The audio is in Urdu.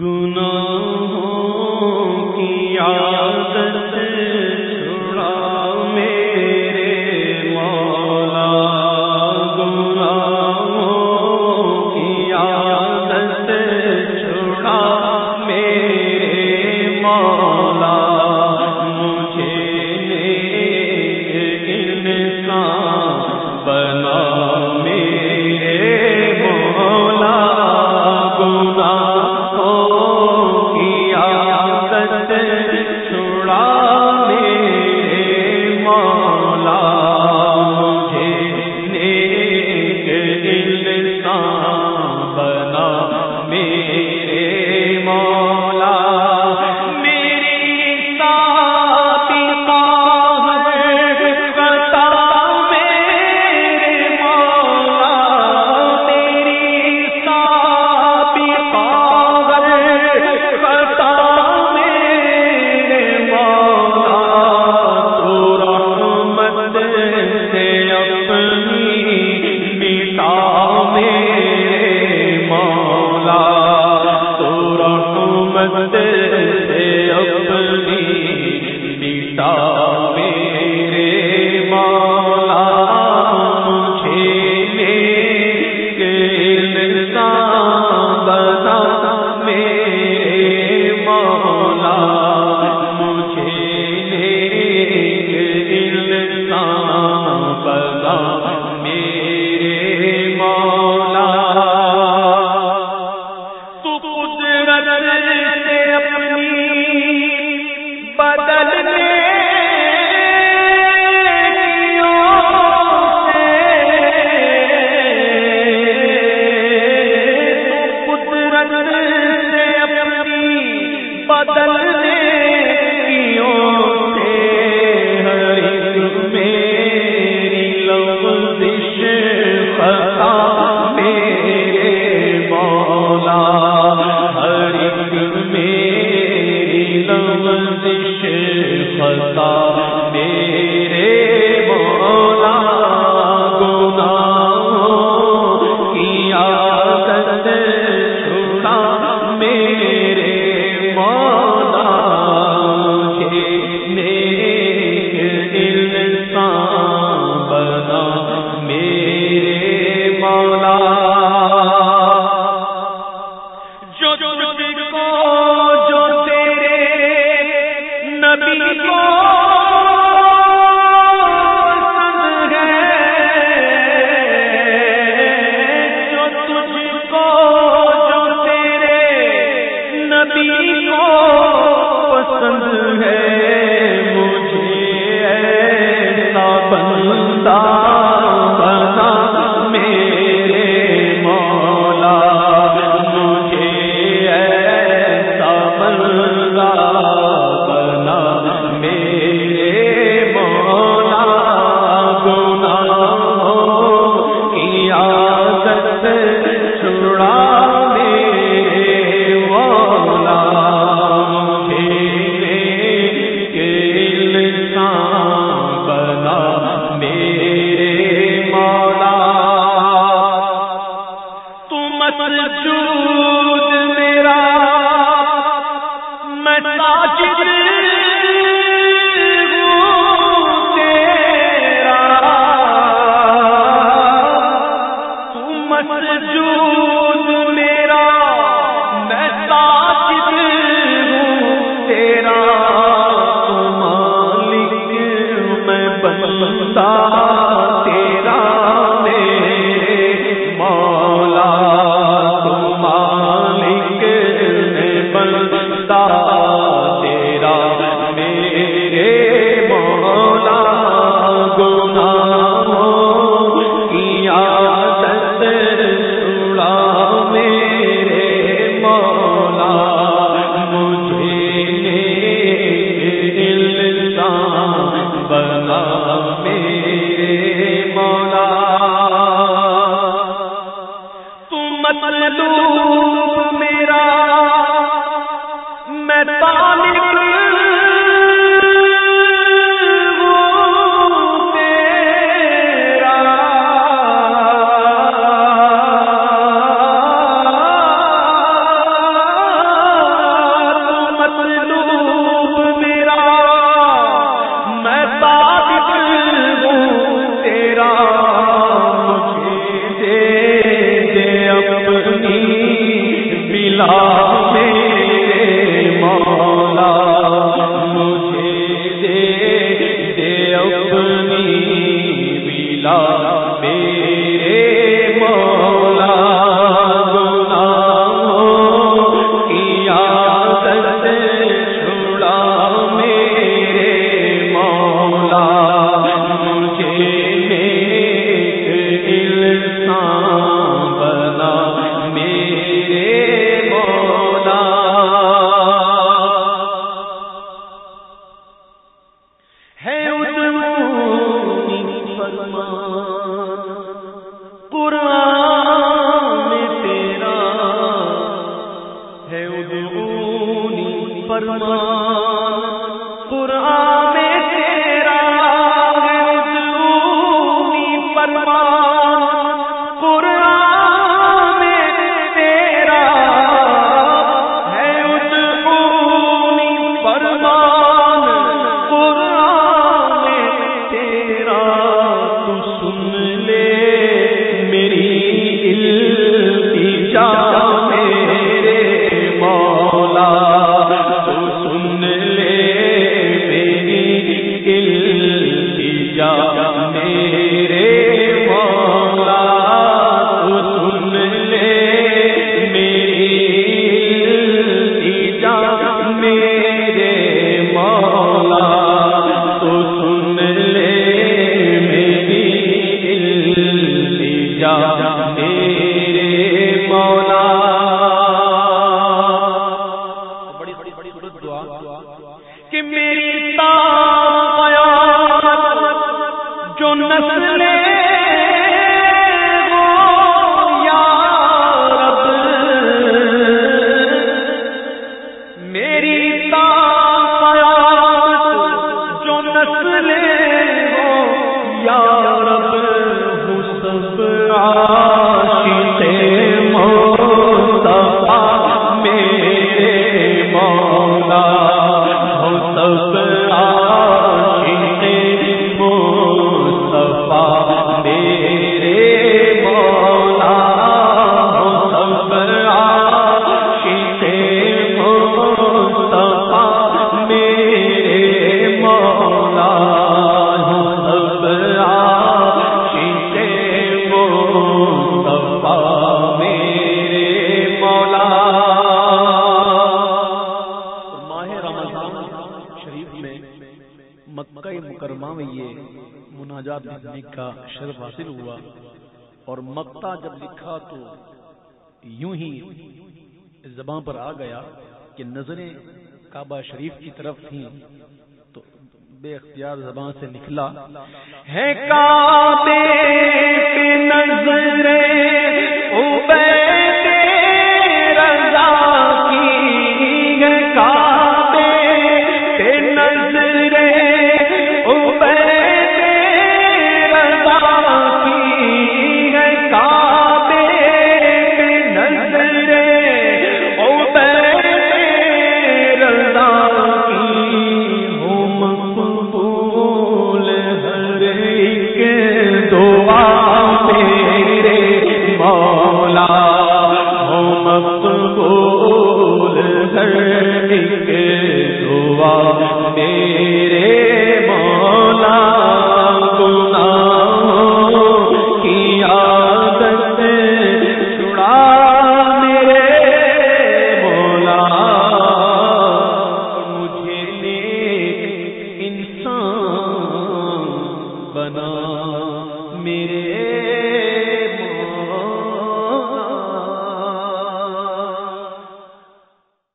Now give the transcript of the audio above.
گناہوں کی عادت چھوڑ محمد نبی کو پسند ہے مجھے ایسا بندہ اپنی ملا میرے علم نسلیں مکہ مکرمہ میں یہ مناجات لکھنے کا شرف حاصل ہوا اور مکہ جب لکھا تو یوں ہی زباں پر آ گیا کہ نظریں کعبہ شریف کی طرف تھیں تو بے اختیار زبان سے نکلا۔ ہے کعبے نظریں